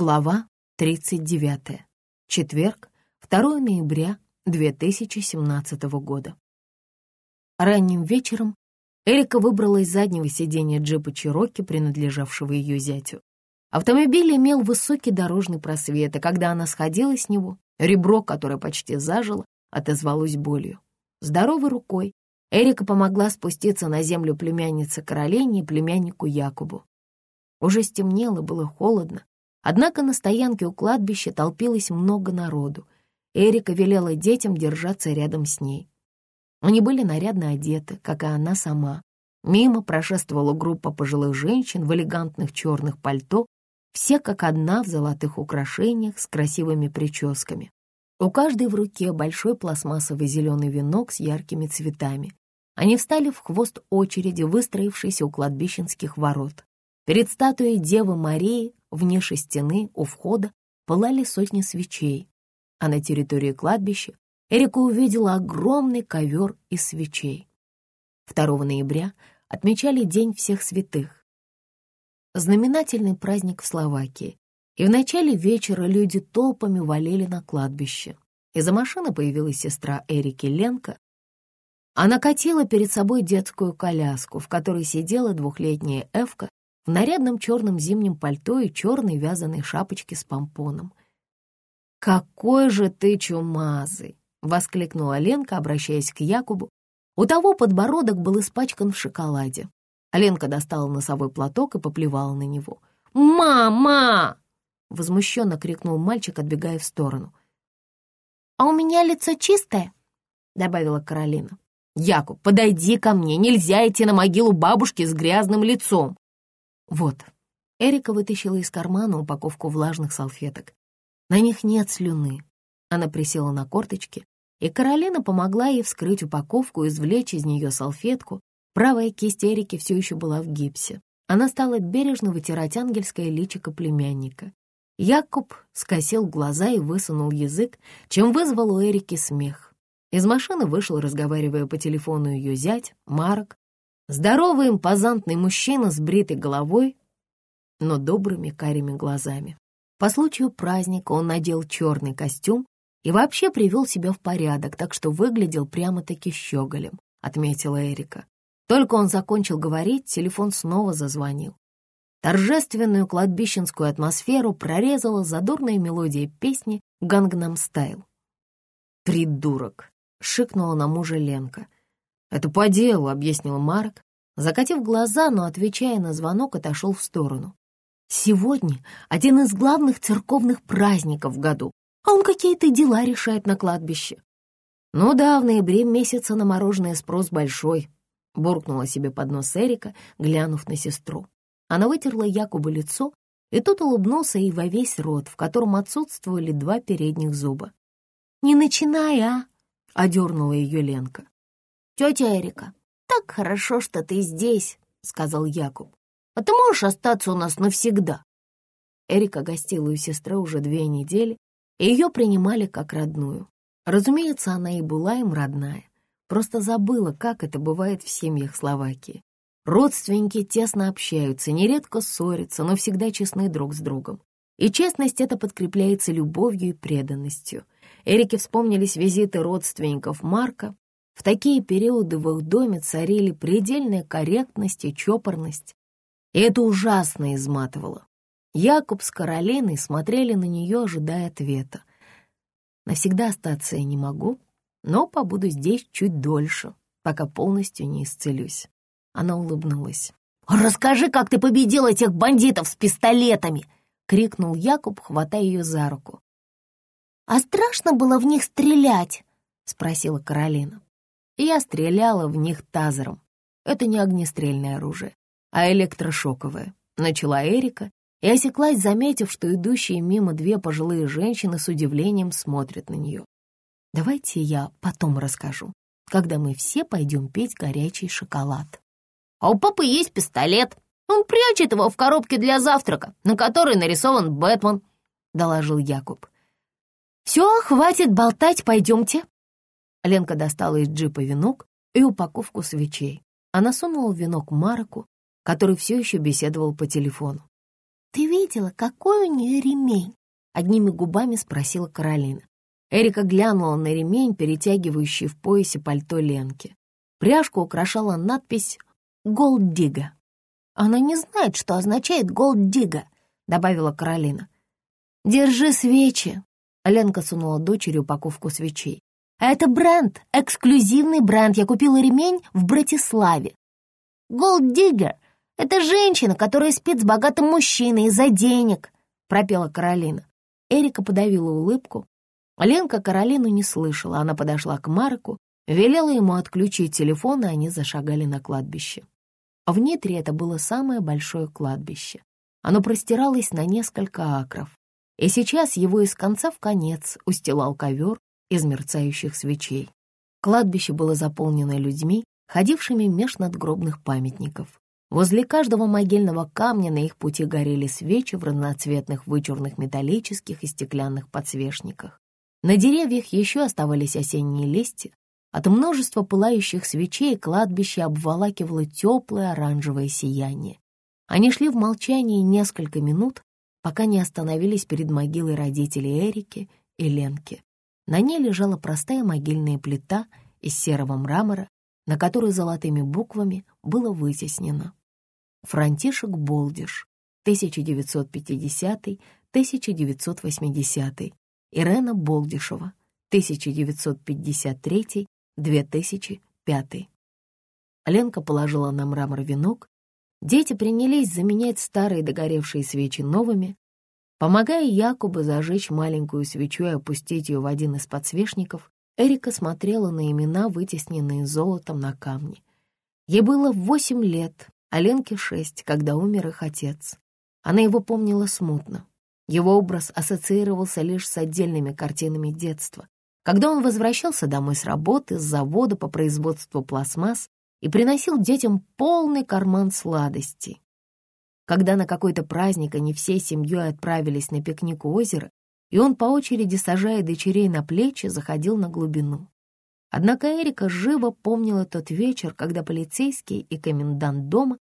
Глава 39. Четверг, 2 ноября 2017 года. Ранним вечером Эрика выбрала из заднего сиденья джипа Чироки, принадлежавшего ее зятю. Автомобиль имел высокий дорожный просвет, и когда она сходила с него, ребро, которое почти зажило, отозвалось болью. Здоровой рукой Эрика помогла спуститься на землю племяннице Каролине и племяннику Якубу. Уже стемнело, было холодно, Однако на стоянке у кладбища толпилось много народу. Эрика велела детям держаться рядом с ней. Они были нарядно одеты, как и она сама. Мимо прошествовала группа пожилых женщин в элегантных черных пальто, все как одна в золотых украшениях с красивыми прическами. У каждой в руке большой пластмассовый зеленый венок с яркими цветами. Они встали в хвост очереди, выстроившейся у кладбищенских ворот. Перед статуей Девы Марии вне стены у входа пылали сотни свечей, а на территории кладбища Эрика увидела огромный ковер из свечей. 2 ноября отмечали День всех святых. Знаменательный праздник в Словакии, и в начале вечера люди толпами валили на кладбище. Из-за машины появилась сестра Эрики Ленка. Она катила перед собой детскую коляску, в которой сидела двухлетняя Эвка в нарядном черном зимнем пальто и черной вязаной шапочке с помпоном. «Какой же ты чумазый!» — воскликнула Ленка, обращаясь к Якубу. У того подбородок был испачкан в шоколаде. Ленка достала носовой платок и поплевала на него. «Мама!» — возмущенно крикнул мальчик, отбегая в сторону. «А у меня лицо чистое?» — добавила Каролина. «Якуб, подойди ко мне, нельзя идти на могилу бабушки с грязным лицом!» Вот. Эрика вытащила из кармана упаковку влажных салфеток. На них нет слюны. Она присела на корточки, и Каролина помогла ей вскрыть упаковку извлечь из нее салфетку. Правая кисть Эрики все еще была в гипсе. Она стала бережно вытирать ангельское личико племянника. Якуб скосил глаза и высунул язык, чем вызвал у Эрики смех. Из машины вышел, разговаривая по телефону, ее зять, Марк, Здоровый импозантный мужчина с бритой головой, но добрыми карими глазами. По случаю праздника он надел черный костюм и вообще привел себя в порядок, так что выглядел прямо-таки щеголем, отметила Эрика. Только он закончил говорить, телефон снова зазвонил. Торжественную кладбищенскую атмосферу прорезала задорная мелодия песни «Гангнам Стайл». «Придурок!» — шикнула на мужа Ленка — «Это по делу», — объяснил Марк, закатив глаза, но, отвечая на звонок, отошел в сторону. «Сегодня один из главных церковных праздников в году, а он какие-то дела решает на кладбище». «Ну да, в ноябре месяца на мороженое спрос большой», — буркнула себе под нос Эрика, глянув на сестру. Она вытерла Якубу лицо, и тот улыбнулся ей во весь рот, в котором отсутствовали два передних зуба. «Не начинай, а!» — одернула ее Ленка. «Тетя Эрика, так хорошо, что ты здесь», — сказал Якуб. «А ты можешь остаться у нас навсегда?» Эрика гостила у сестры уже две недели, и ее принимали как родную. Разумеется, она и была им родная, просто забыла, как это бывает в семьях Словакии. Родственники тесно общаются, нередко ссорятся, но всегда честны друг с другом. И честность это подкрепляется любовью и преданностью. Эрике вспомнились визиты родственников Марка, в такие периоды в их доме царили предельная корректность и чопорность, и это ужасно изматывало. Якуб с Каролиной смотрели на нее, ожидая ответа. Навсегда остаться я не могу, но побуду здесь чуть дольше, пока полностью не исцелюсь. Она улыбнулась. «Расскажи, как ты победил этих бандитов с пистолетами!» — крикнул Якуб, хватая ее за руку. «А страшно было в них стрелять?» — спросила Каролина и я стреляла в них тазером. Это не огнестрельное оружие, а электрошоковое. Начала Эрика и осеклась, заметив, что идущие мимо две пожилые женщины с удивлением смотрят на нее. Давайте я потом расскажу, когда мы все пойдем пить горячий шоколад. А у папы есть пистолет. Он прячет его в коробке для завтрака, на которой нарисован Бэтмен, — доложил Якуб. «Все, хватит болтать, пойдемте», Ленка достала из джипа венок и упаковку свечей. Она сунула венок Марку, который все еще беседовал по телефону. «Ты видела, какой у нее ремень?» — одними губами спросила Каролина. Эрика глянула на ремень, перетягивающий в поясе пальто Ленки. Пряжку украшала надпись «Голддига». «Она не знает, что означает «голддига», — добавила Каролина. «Держи свечи», — Ленка сунула дочери упаковку свечей. «Это бренд, эксклюзивный бренд. Я купила ремень в Братиславе. Голддиггер — это женщина, которая спит с богатым мужчиной из-за денег», — пропела Каролина. Эрика подавила улыбку, Ленка Каролину не слышала. Она подошла к Марку, велела ему отключить телефон, и они зашагали на кладбище. В Нитре это было самое большое кладбище. Оно простиралось на несколько акров, и сейчас его из конца в конец устилал ковер из мерцающих свечей. Кладбище было заполнено людьми, ходившими меж надгробных памятников. Возле каждого могильного камня на их пути горели свечи в разноцветных вычурных металлических и стеклянных подсвечниках. На деревьях еще оставались осенние листья. От множества пылающих свечей кладбище обволакивало теплое оранжевое сияние. Они шли в молчании несколько минут, пока не остановились перед могилой родителей Эрики и Ленки. На ней лежала простая могильная плита из серого мрамора, на которой золотыми буквами было вытеснено «Франтишек Болдиш, 1950-1980», Ирена Болдишева, 1953-2005. Ленка положила на мрамор венок. Дети принялись заменять старые догоревшие свечи новыми, помогая Якубу зажечь маленькую свечу и опустить ее в один из подсвечников. Эрика смотрела на имена, вытесненные золотом на камне. Ей было восемь лет, а Ленке шесть, когда умер их отец. Она его помнила смутно. Его образ ассоциировался лишь с отдельными картинами детства, когда он возвращался домой с работы, с завода по производству пластмасс и приносил детям полный карман сладостей. Когда на какой-то праздник они всей семьей отправились на пикник у озера, и он по очереди, сажая дочерей на плечи, заходил на глубину. Однако Эрика живо помнила тот вечер, когда полицейский и комендант дома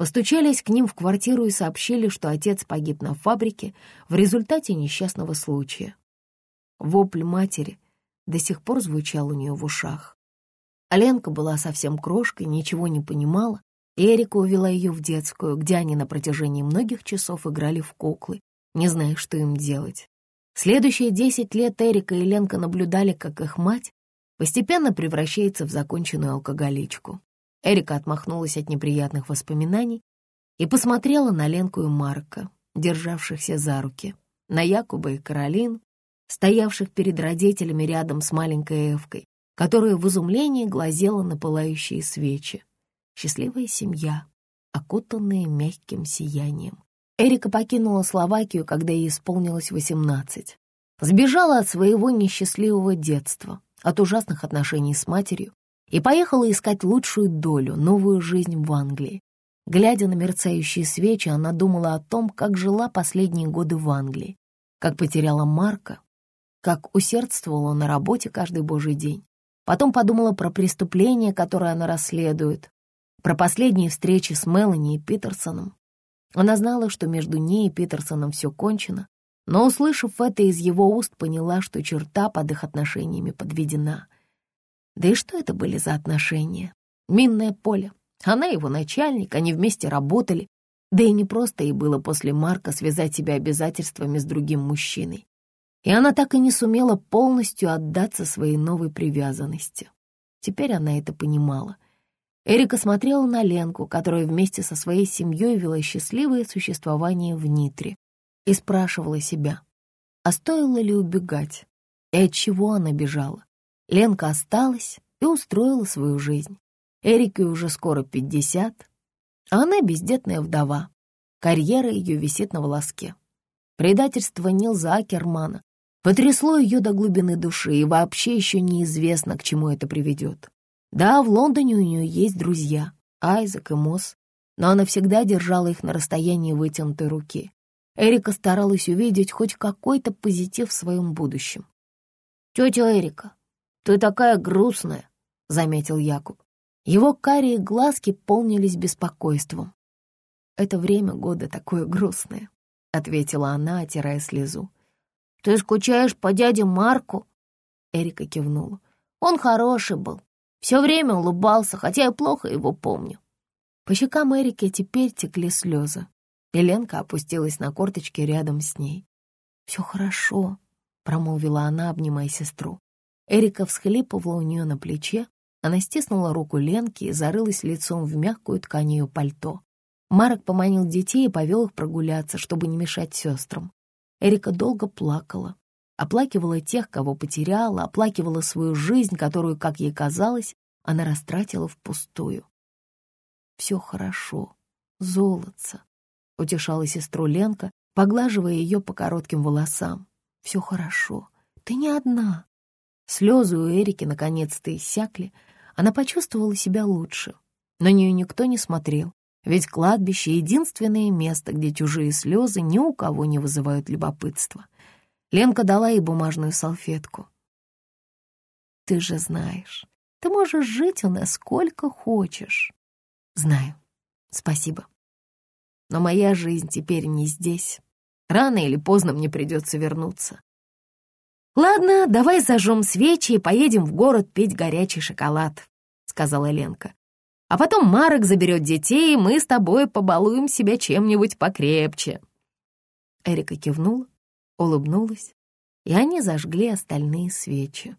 Постучались к ним в квартиру и сообщили, что отец погиб на фабрике в результате несчастного случая. Вопль матери до сих пор звучал у нее в ушах. Аленка была совсем крошкой, ничего не понимала, Эрика увела ее в детскую, где они на протяжении многих часов играли в куклы, не зная, что им делать. Следующие десять лет Эрика и Ленка наблюдали, как их мать постепенно превращается в законченную алкоголичку. Эрика отмахнулась от неприятных воспоминаний и посмотрела на Ленку и Марка, державшихся за руки, на Якуба и Каролину, стоявших перед родителями рядом с маленькой Эвкой, которая в изумлении глазела на пылающие свечи. Счастливая семья, окутанная мягким сиянием. Эрика покинула Словакию, когда ей исполнилось восемнадцать. Сбежала от своего несчастливого детства, от ужасных отношений с матерью, и поехала искать лучшую долю, новую жизнь в Англии. Глядя на мерцающие свечи, она думала о том, как жила последние годы в Англии, как потеряла Марка, как усердствовала на работе каждый божий день. Потом подумала про преступление, которое она расследует, про последние встречи с Мелани и Питерсоном. Она знала, что между ней и Питерсоном все кончено, но, услышав это из его уст, поняла, что черта под их отношениями подведена — да и что это были за отношения? Минное поле. Она его начальник, они вместе работали. Да и не просто ей было после Марка связать себя обязательствами с другим мужчиной. И она так и не сумела полностью отдаться своей новой привязанности. Теперь она это понимала. Эрика смотрела на Ленку, которая вместе со своей семьей вела счастливое существование в Нитре, и спрашивала себя, а стоило ли убегать, и от чего она бежала. Ленка осталась и устроила свою жизнь. Эрике уже скоро пятьдесят, а она бездетная вдова. Карьера ее висит на волоске. Предательство Нилза Акермана потрясло ее до глубины души, и вообще еще неизвестно, к чему это приведет. Да, в Лондоне у нее есть друзья, Айзек и Мосс, но она всегда держала их на расстоянии вытянутой руки. Эрика старалась увидеть хоть какой-то позитив в своем будущем. «Тетя Эрика, «Ты такая грустная», — заметил Якуб. Его карие глазки полнились беспокойством. Это время года такое грустное. — ответила она, отирая слезу. «Ты скучаешь по дяде Марку?» Эрика кивнула. «Он хороший был. Все время улыбался, хотя я плохо его помню». По щекам Эрики теперь текли слезы. Еленка опустилась на корточки рядом с ней. «Все хорошо», — промолвила она, обнимая сестру. Эрика всхлипывала у нее на плече. Она стиснула руку Ленки и зарылась лицом в мягкую ткань ее пальто. Марок поманил детей и повел их прогуляться, чтобы не мешать сестрам. Эрика долго плакала. Оплакивала тех, кого потеряла, оплакивала свою жизнь, которую, как ей казалось, она растратила впустую. «Все хорошо, золотце», — утешала сестру Ленка, поглаживая ее по коротким волосам. «Все хорошо, ты не одна». Слезы у Эрики наконец-то иссякли, она почувствовала себя лучше. На нее никто не смотрел, ведь кладбище — единственное место, где чужие слезы ни у кого не вызывают любопытства. Ленка дала ей бумажную салфетку. «Ты же знаешь, ты можешь жить у нас сколько хочешь». «Знаю. Спасибо. Но моя жизнь теперь не здесь. Рано или поздно мне придется вернуться. «Ладно, давай зажжем свечи и поедем в город пить горячий шоколад», — сказала Ленка. А потом Марок заберет детей, и мы с тобой побалуем себя чем-нибудь покрепче». Эрика кивнула, улыбнулась, и они зажгли остальные свечи.